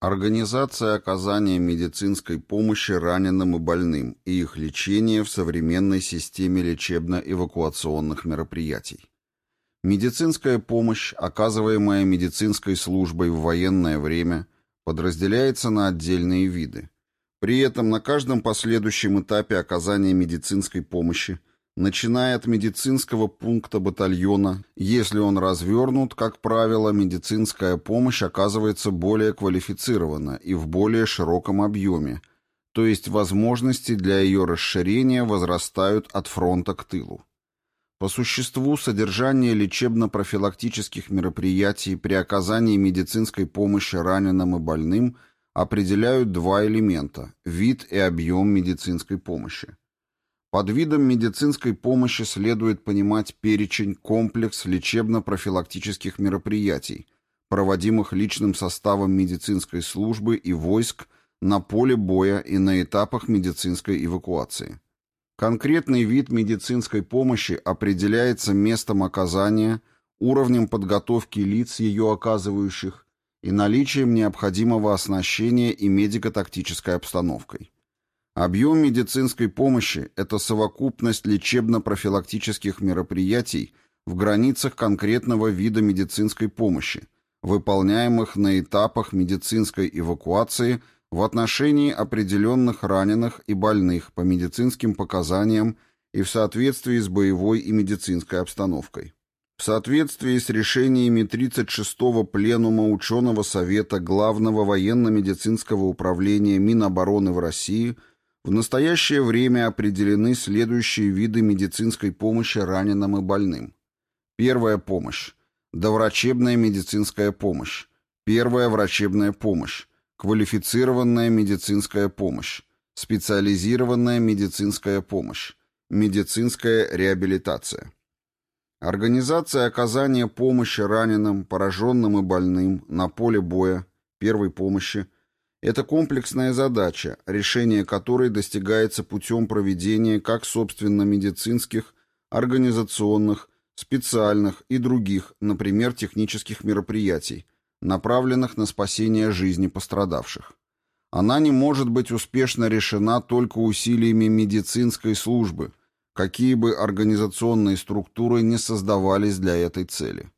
Организация оказания медицинской помощи раненым и больным и их лечение в современной системе лечебно-эвакуационных мероприятий. Медицинская помощь, оказываемая медицинской службой в военное время, подразделяется на отдельные виды. При этом на каждом последующем этапе оказания медицинской помощи – начиная от медицинского пункта батальона. Если он развернут, как правило, медицинская помощь оказывается более квалифицирована и в более широком объеме, то есть возможности для ее расширения возрастают от фронта к тылу. По существу, содержание лечебно-профилактических мероприятий при оказании медицинской помощи раненым и больным определяют два элемента – вид и объем медицинской помощи. Под видом медицинской помощи следует понимать перечень, комплекс лечебно-профилактических мероприятий, проводимых личным составом медицинской службы и войск на поле боя и на этапах медицинской эвакуации. Конкретный вид медицинской помощи определяется местом оказания, уровнем подготовки лиц, ее оказывающих, и наличием необходимого оснащения и медико-тактической обстановкой. Объем медицинской помощи – это совокупность лечебно-профилактических мероприятий в границах конкретного вида медицинской помощи, выполняемых на этапах медицинской эвакуации в отношении определенных раненых и больных по медицинским показаниям и в соответствии с боевой и медицинской обстановкой. В соответствии с решениями 36-го Пленума Ученого Совета Главного военно-медицинского управления Минобороны в России – в настоящее время определены следующие виды медицинской помощи раненым и больным. Первая помощь. Доврачебная медицинская помощь. Первая врачебная помощь. Квалифицированная медицинская помощь. Специализированная медицинская помощь. Медицинская реабилитация. Организация оказания помощи раненым, пораженным и больным на поле боя, первой помощи – это комплексная задача, решение которой достигается путем проведения как собственно медицинских, организационных, специальных и других, например, технических мероприятий, направленных на спасение жизни пострадавших. Она не может быть успешно решена только усилиями медицинской службы, какие бы организационные структуры не создавались для этой цели.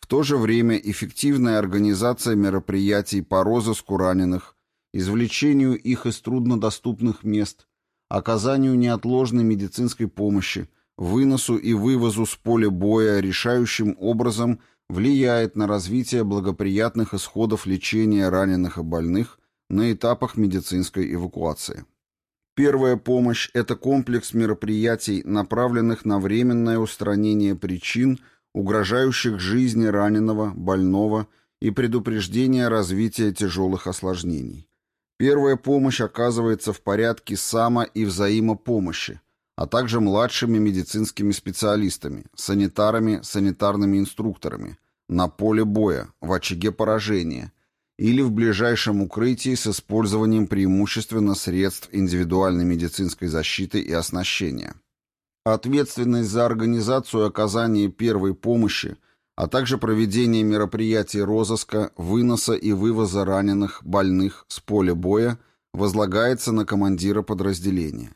В то же время эффективная организация мероприятий по розыску раненых, извлечению их из труднодоступных мест, оказанию неотложной медицинской помощи, выносу и вывозу с поля боя решающим образом влияет на развитие благоприятных исходов лечения раненых и больных на этапах медицинской эвакуации. Первая помощь – это комплекс мероприятий, направленных на временное устранение причин, угрожающих жизни раненого, больного и предупреждение развития тяжелых осложнений. Первая помощь оказывается в порядке само- и взаимопомощи, а также младшими медицинскими специалистами, санитарами, санитарными инструкторами, на поле боя, в очаге поражения или в ближайшем укрытии с использованием преимущественно средств индивидуальной медицинской защиты и оснащения. Ответственность за организацию оказания первой помощи – а также проведение мероприятий розыска, выноса и вывоза раненых, больных с поля боя возлагается на командира подразделения.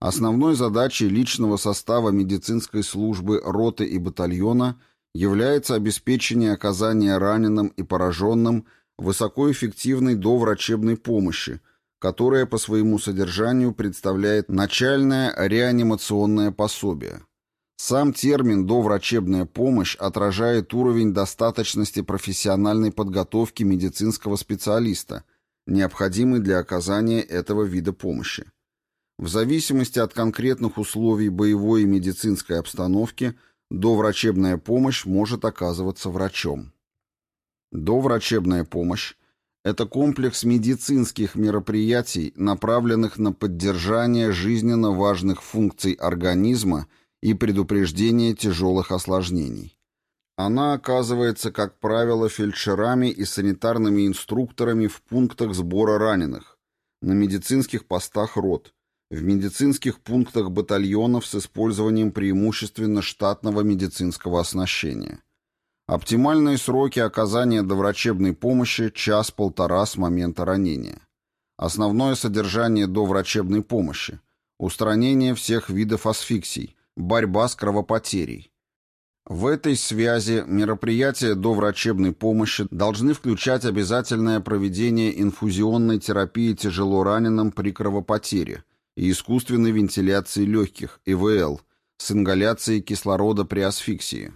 Основной задачей личного состава медицинской службы роты и батальона является обеспечение оказания раненым и пораженным высокоэффективной доврачебной помощи, которая по своему содержанию представляет начальное реанимационное пособие – сам термин «доврачебная помощь» отражает уровень достаточности профессиональной подготовки медицинского специалиста, необходимый для оказания этого вида помощи. В зависимости от конкретных условий боевой и медицинской обстановки доврачебная помощь может оказываться врачом. Доврачебная помощь – это комплекс медицинских мероприятий, направленных на поддержание жизненно важных функций организма – и предупреждение тяжелых осложнений. Она оказывается, как правило, фельдшерами и санитарными инструкторами в пунктах сбора раненых, на медицинских постах рот, в медицинских пунктах батальонов с использованием преимущественно штатного медицинского оснащения. Оптимальные сроки оказания доврачебной помощи – час-полтора с момента ранения. Основное содержание доврачебной помощи – устранение всех видов асфиксий, борьба с кровопотерей. В этой связи мероприятия доврачебной помощи должны включать обязательное проведение инфузионной терапии тяжелораненым при кровопотере и искусственной вентиляции легких, ИВЛ, с ингаляцией кислорода при асфиксии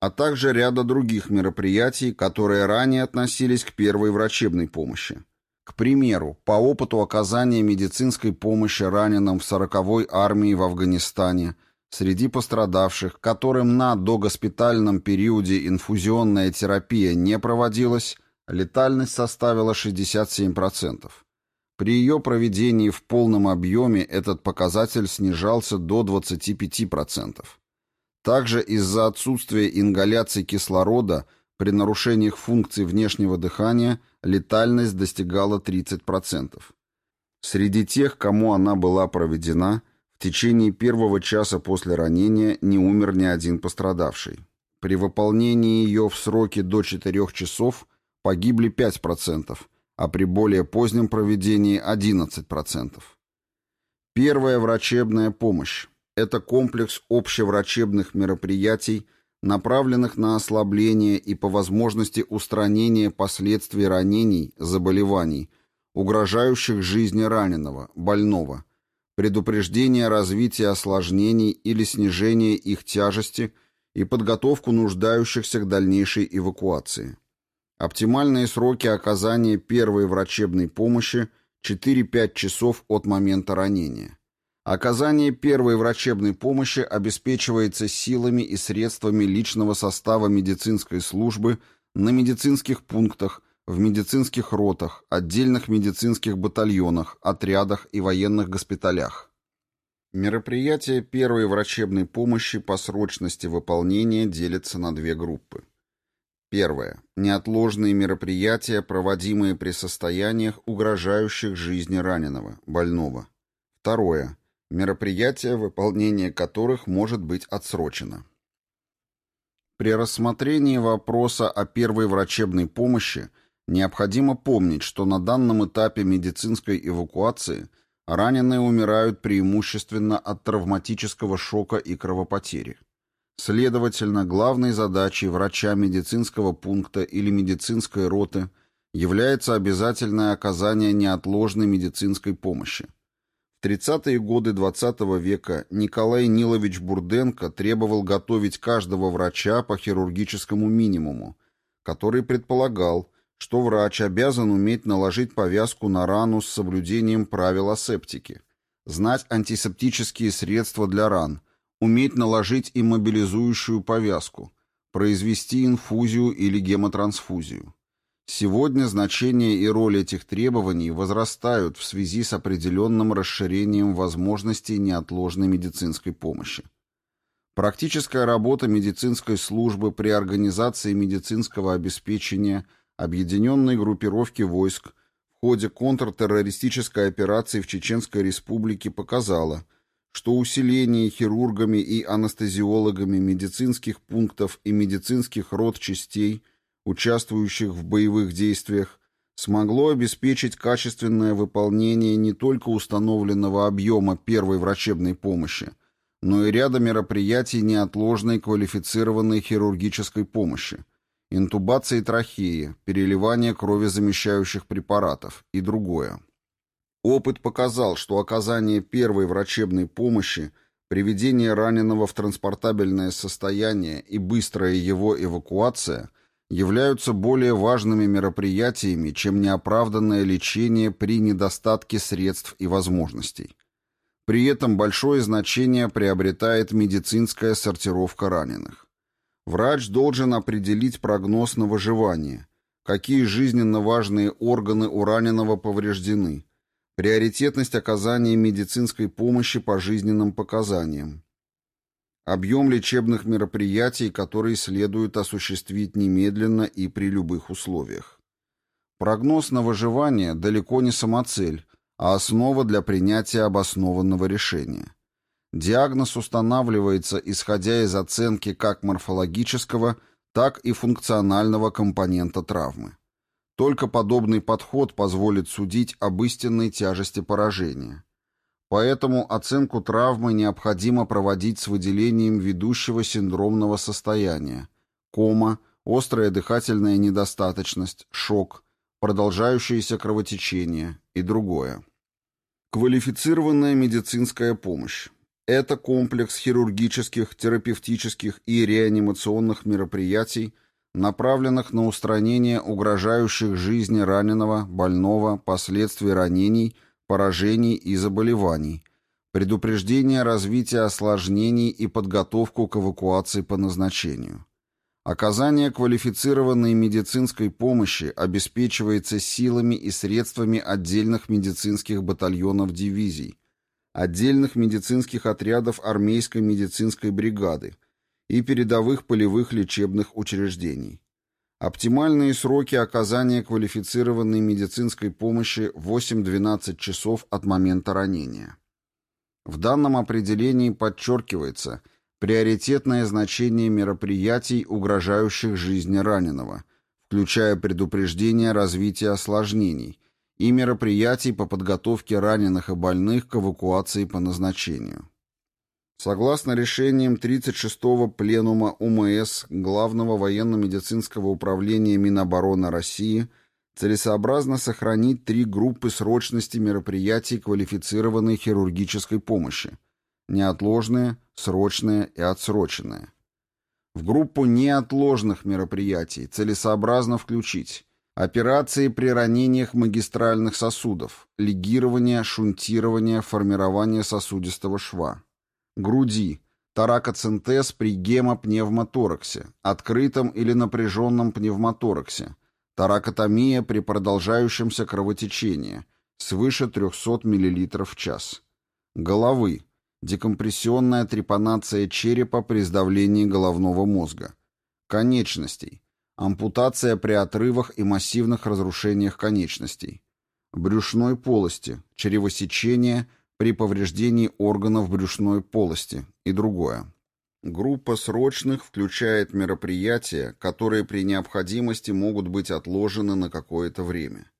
а также ряда других мероприятий, которые ранее относились к первой врачебной помощи. К примеру, по опыту оказания медицинской помощи раненым в 40-й армии в Афганистане среди пострадавших, которым на догоспитальном периоде инфузионная терапия не проводилась, летальность составила 67%. При ее проведении в полном объеме этот показатель снижался до 25%. Также из-за отсутствия ингаляции кислорода при нарушениях функций внешнего дыхания летальность достигала 30%. Среди тех, кому она была проведена, в течение первого часа после ранения не умер ни один пострадавший. При выполнении ее в сроки до 4 часов погибли 5%, а при более позднем проведении 11%. Первая врачебная помощь это комплекс общеврачебных мероприятий, направленных на ослабление и по возможности устранение последствий ранений, заболеваний, угрожающих жизни раненого, больного, предупреждение развития осложнений или снижение их тяжести и подготовку нуждающихся к дальнейшей эвакуации. Оптимальные сроки оказания первой врачебной помощи 4-5 часов от момента ранения. Оказание первой врачебной помощи обеспечивается силами и средствами личного состава медицинской службы на медицинских пунктах, в медицинских ротах, отдельных медицинских батальонах, отрядах и военных госпиталях. Мероприятия первой врачебной помощи по срочности выполнения делятся на две группы. Первое. Неотложные мероприятия, проводимые при состояниях, угрожающих жизни раненого, больного. Второе мероприятия, выполнение которых может быть отсрочено. При рассмотрении вопроса о первой врачебной помощи необходимо помнить, что на данном этапе медицинской эвакуации раненые умирают преимущественно от травматического шока и кровопотери. Следовательно, главной задачей врача медицинского пункта или медицинской роты является обязательное оказание неотложной медицинской помощи – в 30-е годы XX -го века Николай Нилович Бурденко требовал готовить каждого врача по хирургическому минимуму, который предполагал, что врач обязан уметь наложить повязку на рану с соблюдением правил асептики, знать антисептические средства для ран, уметь наложить иммобилизующую повязку, произвести инфузию или гемотрансфузию. Сегодня значение и роль этих требований возрастают в связи с определенным расширением возможностей неотложной медицинской помощи. Практическая работа медицинской службы при организации медицинского обеспечения объединенной группировки войск в ходе контртеррористической операции в Чеченской Республике показала, что усиление хирургами и анестезиологами медицинских пунктов и медицинских род частей – участвующих в боевых действиях, смогло обеспечить качественное выполнение не только установленного объема первой врачебной помощи, но и ряда мероприятий неотложной квалифицированной хирургической помощи, интубации трахеи, переливания кровезамещающих препаратов и другое. Опыт показал, что оказание первой врачебной помощи, приведение раненого в транспортабельное состояние и быстрая его эвакуация – являются более важными мероприятиями, чем неоправданное лечение при недостатке средств и возможностей. При этом большое значение приобретает медицинская сортировка раненых. Врач должен определить прогноз на выживание, какие жизненно важные органы у раненого повреждены, приоритетность оказания медицинской помощи по жизненным показаниям, Объем лечебных мероприятий, которые следует осуществить немедленно и при любых условиях. Прогноз на выживание далеко не самоцель, а основа для принятия обоснованного решения. Диагноз устанавливается, исходя из оценки как морфологического, так и функционального компонента травмы. Только подобный подход позволит судить об истинной тяжести поражения. Поэтому оценку травмы необходимо проводить с выделением ведущего синдромного состояния – кома, острая дыхательная недостаточность, шок, продолжающееся кровотечение и другое. Квалифицированная медицинская помощь. Это комплекс хирургических, терапевтических и реанимационных мероприятий, направленных на устранение угрожающих жизни раненого, больного, последствий ранений, поражений и заболеваний, предупреждение развития осложнений и подготовку к эвакуации по назначению. Оказание квалифицированной медицинской помощи обеспечивается силами и средствами отдельных медицинских батальонов дивизий, отдельных медицинских отрядов армейской медицинской бригады и передовых полевых лечебных учреждений. Оптимальные сроки оказания квалифицированной медицинской помощи 8-12 часов от момента ранения. В данном определении подчеркивается – приоритетное значение мероприятий, угрожающих жизни раненого, включая предупреждение развития осложнений, и мероприятий по подготовке раненых и больных к эвакуации по назначению. Согласно решениям 36-го Пленума УМС Главного военно-медицинского управления Минобороны России, целесообразно сохранить три группы срочности мероприятий квалифицированной хирургической помощи – неотложные, срочные и отсроченные. В группу неотложных мероприятий целесообразно включить операции при ранениях магистральных сосудов, лигирование, шунтирование, формирование сосудистого шва, груди, таракоцентез при гемопневмотораксе, открытом или напряженном пневмотораксе, таракотомия при продолжающемся кровотечении свыше 300 мл в час, головы, декомпрессионная трепанация черепа при сдавлении головного мозга, конечностей, ампутация при отрывах и массивных разрушениях конечностей, брюшной полости, чревосечение при повреждении органов брюшной полости и другое. Группа срочных включает мероприятия, которые при необходимости могут быть отложены на какое-то время.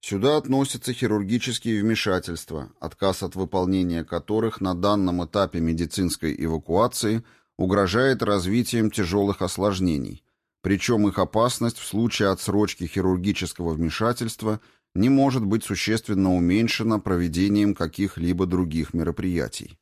Сюда относятся хирургические вмешательства, отказ от выполнения которых на данном этапе медицинской эвакуации угрожает развитием тяжелых осложнений, причем их опасность в случае отсрочки хирургического вмешательства не может быть существенно уменьшена проведением каких-либо других мероприятий.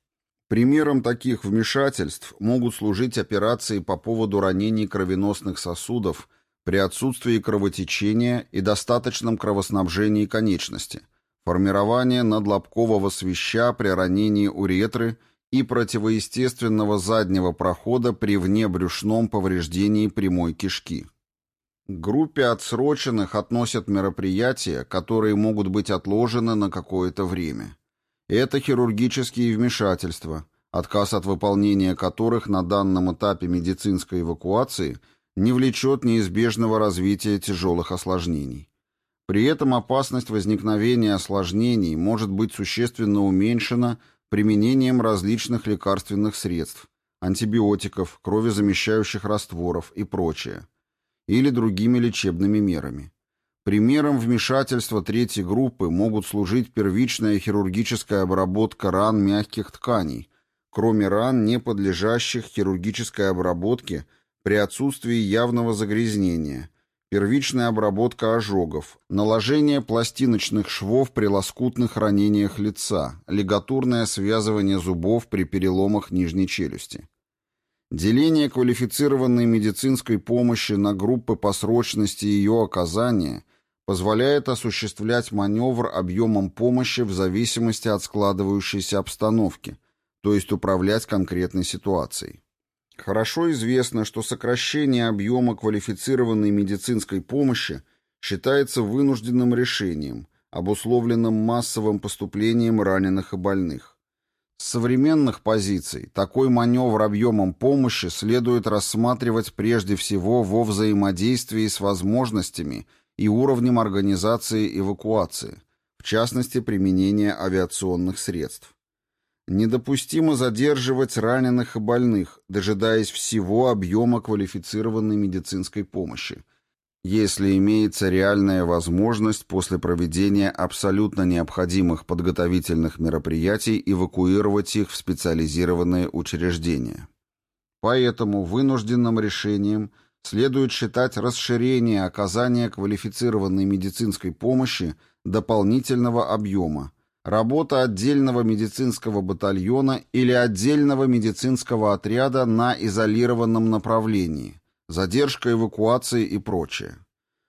Примером таких вмешательств могут служить операции по поводу ранений кровеносных сосудов при отсутствии кровотечения и достаточном кровоснабжении конечности, формирование надлобкового свища при ранении уретры и противоестественного заднего прохода при внебрюшном повреждении прямой кишки. К группе отсроченных относят мероприятия, которые могут быть отложены на какое-то время. Это хирургические вмешательства, отказ от выполнения которых на данном этапе медицинской эвакуации – не влечет неизбежного развития тяжелых осложнений. При этом опасность возникновения осложнений может быть существенно уменьшена применением различных лекарственных средств, антибиотиков, кровезамещающих растворов и прочее, или другими лечебными мерами. Примером вмешательства третьей группы могут служить первичная хирургическая обработка ран мягких тканей, кроме ран, не подлежащих хирургической обработке при отсутствии явного загрязнения, первичная обработка ожогов, наложение пластиночных швов при лоскутных ранениях лица, лигатурное связывание зубов при переломах нижней челюсти. Деление квалифицированной медицинской помощи на группы по срочности ее оказания позволяет осуществлять маневр объемом помощи в зависимости от складывающейся обстановки, то есть управлять конкретной ситуацией. Хорошо известно, что сокращение объема квалифицированной медицинской помощи считается вынужденным решением, обусловленным массовым поступлением раненых и больных. С современных позиций такой маневр объемом помощи следует рассматривать прежде всего во взаимодействии с возможностями и уровнем организации эвакуации, в частности применения авиационных средств. Недопустимо задерживать раненых и больных, дожидаясь всего объема квалифицированной медицинской помощи, если имеется реальная возможность после проведения абсолютно необходимых подготовительных мероприятий эвакуировать их в специализированные учреждения. Поэтому вынужденным решением следует считать расширение оказания квалифицированной медицинской помощи дополнительного объема, работа отдельного медицинского батальона или отдельного медицинского отряда на изолированном направлении, задержка эвакуации и прочее.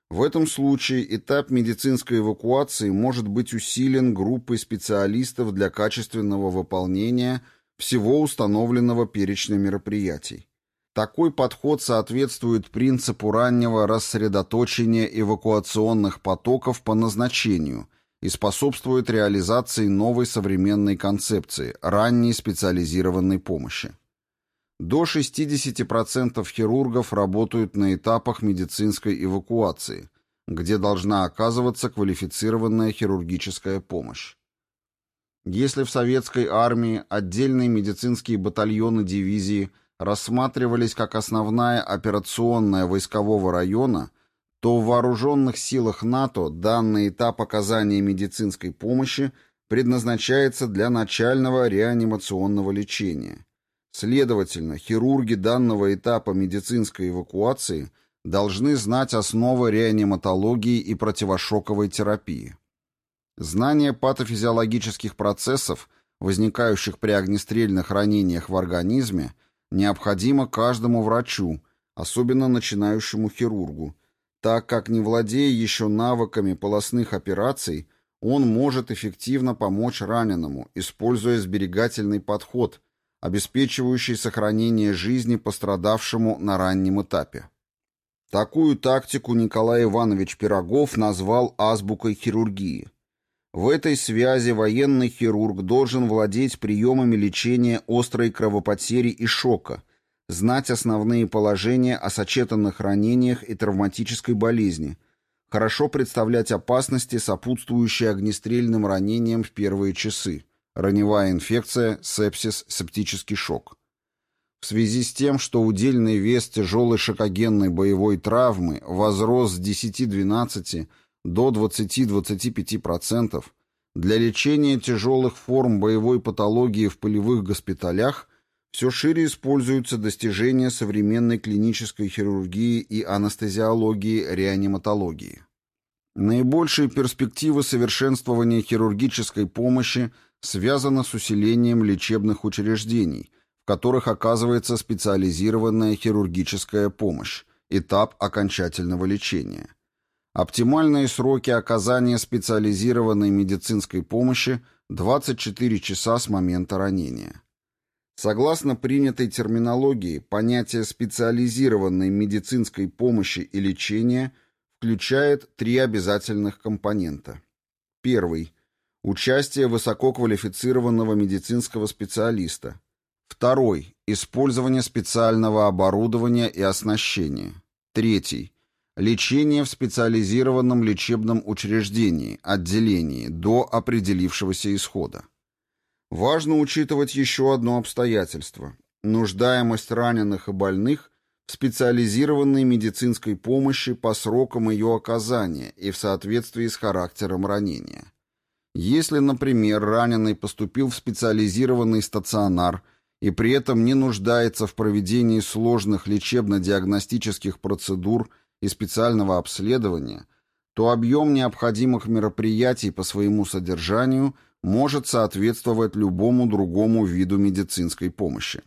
В этом случае этап медицинской эвакуации может быть усилен группой специалистов для качественного выполнения всего установленного перечня мероприятий. Такой подход соответствует принципу раннего рассредоточения эвакуационных потоков по назначению – и способствует реализации новой современной концепции ранней специализированной помощи. До 60% хирургов работают на этапах медицинской эвакуации, где должна оказываться квалифицированная хирургическая помощь. Если в советской армии отдельные медицинские батальоны дивизии рассматривались как основная операционная войскового района, то в вооруженных силах НАТО данный этап оказания медицинской помощи предназначается для начального реанимационного лечения. Следовательно, хирурги данного этапа медицинской эвакуации должны знать основы реаниматологии и противошоковой терапии. Знание патофизиологических процессов, возникающих при огнестрельных ранениях в организме, необходимо каждому врачу, особенно начинающему хирургу, так как не владея еще навыками полостных операций, он может эффективно помочь раненому, используя сберегательный подход, обеспечивающий сохранение жизни пострадавшему на раннем этапе. Такую тактику Николай Иванович Пирогов назвал азбукой хирургии. В этой связи военный хирург должен владеть приемами лечения острой кровопотери и шока, знать основные положения о сочетанных ранениях и травматической болезни, хорошо представлять опасности, сопутствующие огнестрельным ранениям в первые часы, раневая инфекция, сепсис, септический шок. В связи с тем, что удельный вес тяжелой шокогенной боевой травмы возрос с 10-12 до 20-25%, для лечения тяжелых форм боевой патологии в полевых госпиталях – все шире используются достижения современной клинической хирургии и анестезиологии, реаниматологии. Наибольшие перспективы совершенствования хирургической помощи связаны с усилением лечебных учреждений, в которых оказывается специализированная хирургическая помощь, этап окончательного лечения. Оптимальные сроки оказания специализированной медицинской помощи – 24 часа с момента ранения. Согласно принятой терминологии, понятие специализированной медицинской помощи и лечения включает три обязательных компонента. Первый – участие высококвалифицированного медицинского специалиста. Второй – использование специального оборудования и оснащения. Третий – лечение в специализированном лечебном учреждении, отделении, до определившегося исхода. Важно учитывать еще одно обстоятельство – нуждаемость раненых и больных в специализированной медицинской помощи по срокам ее оказания и в соответствии с характером ранения. Если, например, раненый поступил в специализированный стационар и при этом не нуждается в проведении сложных лечебно-диагностических процедур и специального обследования, то объем необходимых мероприятий по своему содержанию – может соответствовать любому другому виду медицинской помощи.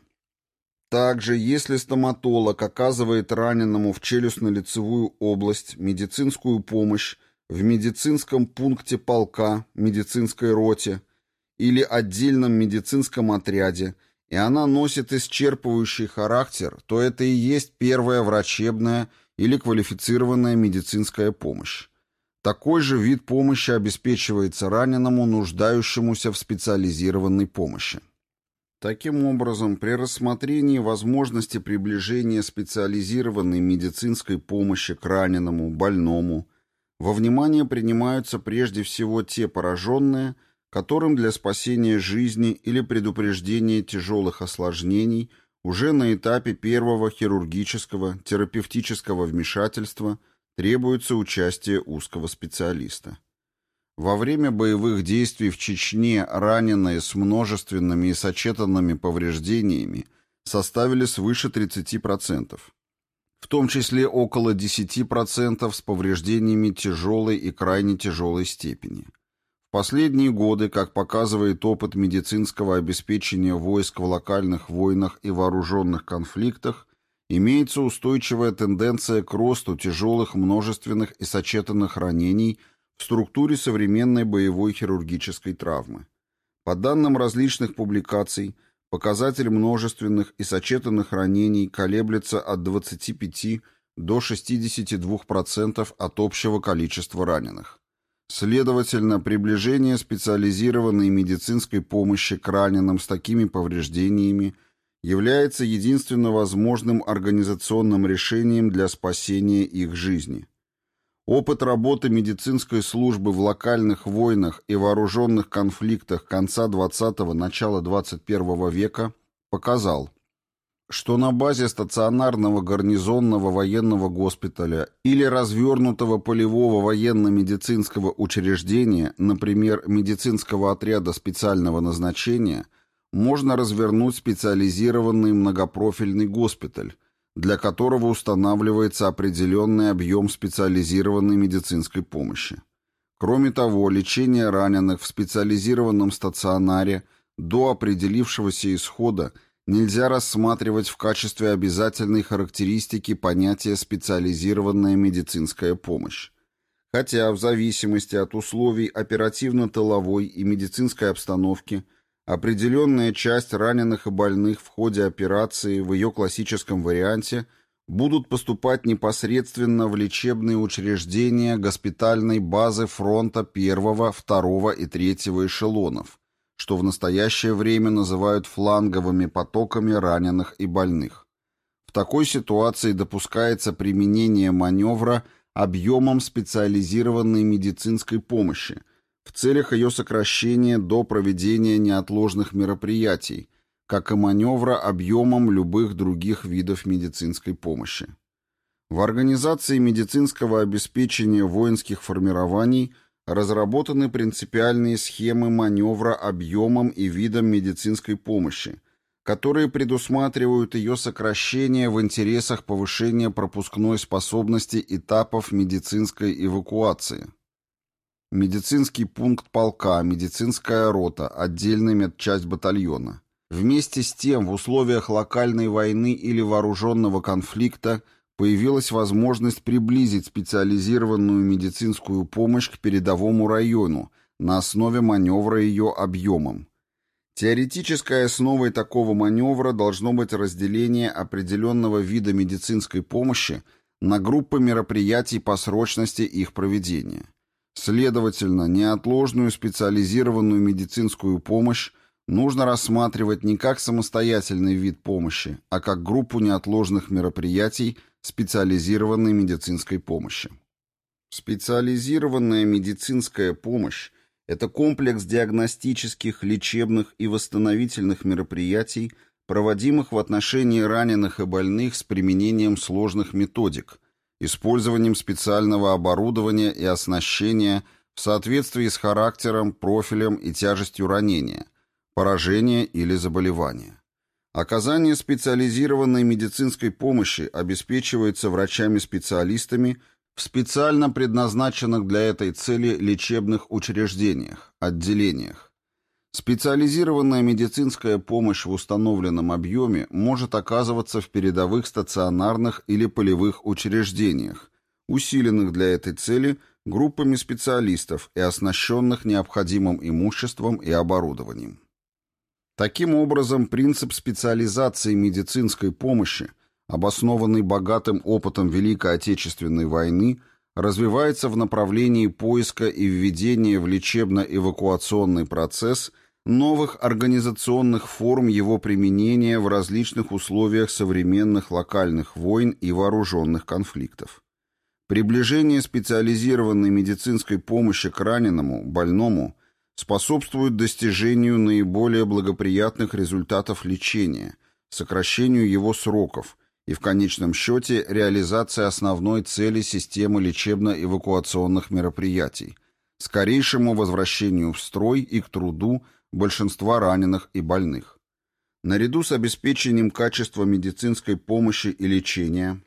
Также, если стоматолог оказывает раненому в челюстно-лицевую область медицинскую помощь в медицинском пункте полка, медицинской роте или отдельном медицинском отряде, и она носит исчерпывающий характер, то это и есть первая врачебная или квалифицированная медицинская помощь. Такой же вид помощи обеспечивается раненому, нуждающемуся в специализированной помощи. Таким образом, при рассмотрении возможности приближения специализированной медицинской помощи к раненому, больному, во внимание принимаются прежде всего те пораженные, которым для спасения жизни или предупреждения тяжелых осложнений уже на этапе первого хирургического терапевтического вмешательства требуется участие узкого специалиста. Во время боевых действий в Чечне раненые с множественными и сочетанными повреждениями составили свыше 30%, в том числе около 10% с повреждениями тяжелой и крайне тяжелой степени. В последние годы, как показывает опыт медицинского обеспечения войск в локальных войнах и вооруженных конфликтах, имеется устойчивая тенденция к росту тяжелых множественных и сочетанных ранений – в структуре современной боевой хирургической травмы. По данным различных публикаций, показатель множественных и сочетанных ранений колеблется от 25 до 62% от общего количества раненых. Следовательно, приближение специализированной медицинской помощи к раненым с такими повреждениями является единственно возможным организационным решением для спасения их жизни. Опыт работы медицинской службы в локальных войнах и вооруженных конфликтах конца XX – начала XXI века показал, что на базе стационарного гарнизонного военного госпиталя или развернутого полевого военно-медицинского учреждения, например, медицинского отряда специального назначения, можно развернуть специализированный многопрофильный госпиталь – для которого устанавливается определенный объем специализированной медицинской помощи. Кроме того, лечение раненых в специализированном стационаре до определившегося исхода нельзя рассматривать в качестве обязательной характеристики понятия «специализированная медицинская помощь». Хотя в зависимости от условий оперативно-тыловой и медицинской обстановки – Определенная часть раненых и больных в ходе операции в ее классическом варианте будут поступать непосредственно в лечебные учреждения госпитальной базы фронта первого, второго и третьего эшелонов, что в настоящее время называют фланговыми потоками раненых и больных. В такой ситуации допускается применение маневра объемом специализированной медицинской помощи – в целях ее сокращения до проведения неотложных мероприятий, как и маневра объемом любых других видов медицинской помощи. В организации медицинского обеспечения воинских формирований разработаны принципиальные схемы маневра объемом и видом медицинской помощи, которые предусматривают ее сокращение в интересах повышения пропускной способности этапов медицинской эвакуации – медицинский пункт полка, медицинская рота, отдельная медчасть батальона. Вместе с тем, в условиях локальной войны или вооруженного конфликта появилась возможность приблизить специализированную медицинскую помощь к передовому району на основе маневра ее объемом. Теоретической основой такого маневра должно быть разделение определенного вида медицинской помощи на группы мероприятий по срочности их проведения. Следовательно, неотложную специализированную медицинскую помощь нужно рассматривать не как самостоятельный вид помощи, а как группу неотложных мероприятий специализированной медицинской помощи. Специализированная медицинская помощь – это комплекс диагностических, лечебных и восстановительных мероприятий, проводимых в отношении раненых и больных с применением сложных методик – использованием специального оборудования и оснащения в соответствии с характером, профилем и тяжестью ранения, поражения или заболевания. Оказание специализированной медицинской помощи обеспечивается врачами-специалистами в специально предназначенных для этой цели лечебных учреждениях, отделениях. Специализированная медицинская помощь в установленном объеме может оказываться в передовых стационарных или полевых учреждениях, усиленных для этой цели группами специалистов и оснащенных необходимым имуществом и оборудованием. Таким образом, принцип специализации медицинской помощи, обоснованный богатым опытом Великой Отечественной войны, развивается в направлении поиска и введения в лечебно-эвакуационный процесс новых организационных форм его применения в различных условиях современных локальных войн и вооруженных конфликтов. Приближение специализированной медицинской помощи к раненому, больному способствует достижению наиболее благоприятных результатов лечения, сокращению его сроков и в конечном счете реализации основной цели системы лечебно-эвакуационных мероприятий, скорейшему возвращению в строй и к труду большинства раненых и больных. Наряду с обеспечением качества медицинской помощи и лечения,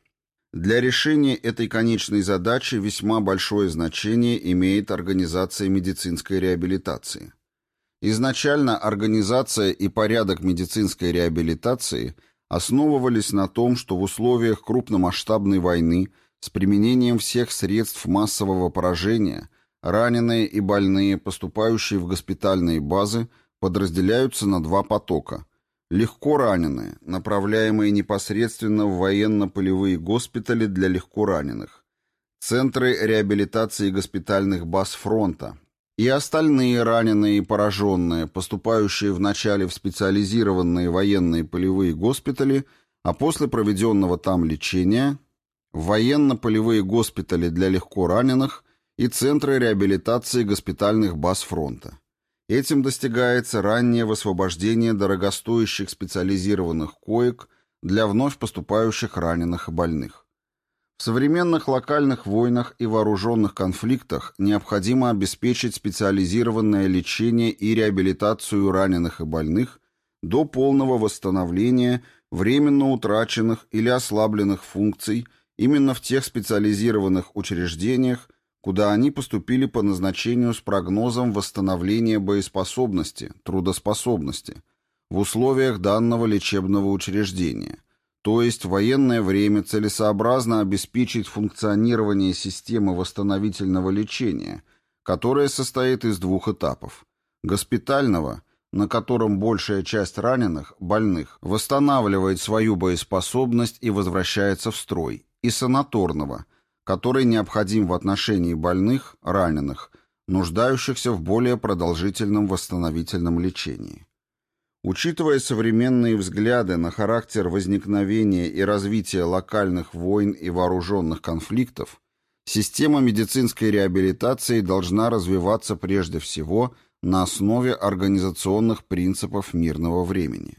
для решения этой конечной задачи весьма большое значение имеет организация медицинской реабилитации. Изначально организация и порядок медицинской реабилитации основывались на том, что в условиях крупномасштабной войны с применением всех средств массового поражения раненые и больные, поступающие в госпитальные базы, подразделяются на два потока – Легко раненые, направляемые непосредственно в военно-полевые госпитали для легко раненых, центры реабилитации госпитальных баз фронта. И остальные раненые и пораженные, поступающие вначале в специализированные военные полевые госпитали, а после проведенного там лечения в военно-полевые госпитали для легко раненых и центры реабилитации госпитальных баз фронта. Этим достигается раннее высвобождение дорогостоящих специализированных коек для вновь поступающих раненых и больных. В современных локальных войнах и вооруженных конфликтах необходимо обеспечить специализированное лечение и реабилитацию раненых и больных до полного восстановления временно утраченных или ослабленных функций именно в тех специализированных учреждениях, куда они поступили по назначению с прогнозом восстановления боеспособности, трудоспособности в условиях данного лечебного учреждения, то есть в военное время целесообразно обеспечить функционирование системы восстановительного лечения, которая состоит из двух этапов – госпитального, на котором большая часть раненых, больных, восстанавливает свою боеспособность и возвращается в строй, и санаторного – который необходим в отношении больных, раненых, нуждающихся в более продолжительном восстановительном лечении. Учитывая современные взгляды на характер возникновения и развития локальных войн и вооруженных конфликтов, система медицинской реабилитации должна развиваться прежде всего на основе организационных принципов мирного времени.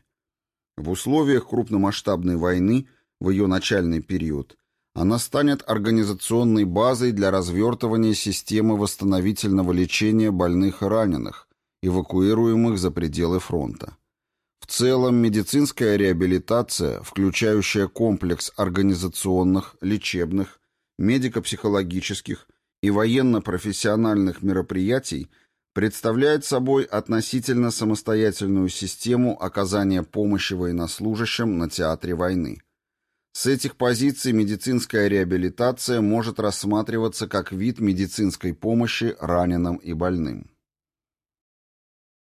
В условиях крупномасштабной войны в ее начальный период она станет организационной базой для развертывания системы восстановительного лечения больных и раненых, эвакуируемых за пределы фронта. В целом, медицинская реабилитация, включающая комплекс организационных, лечебных, медико-психологических и военно-профессиональных мероприятий, представляет собой относительно самостоятельную систему оказания помощи военнослужащим на театре войны. С этих позиций медицинская реабилитация может рассматриваться как вид медицинской помощи раненым и больным.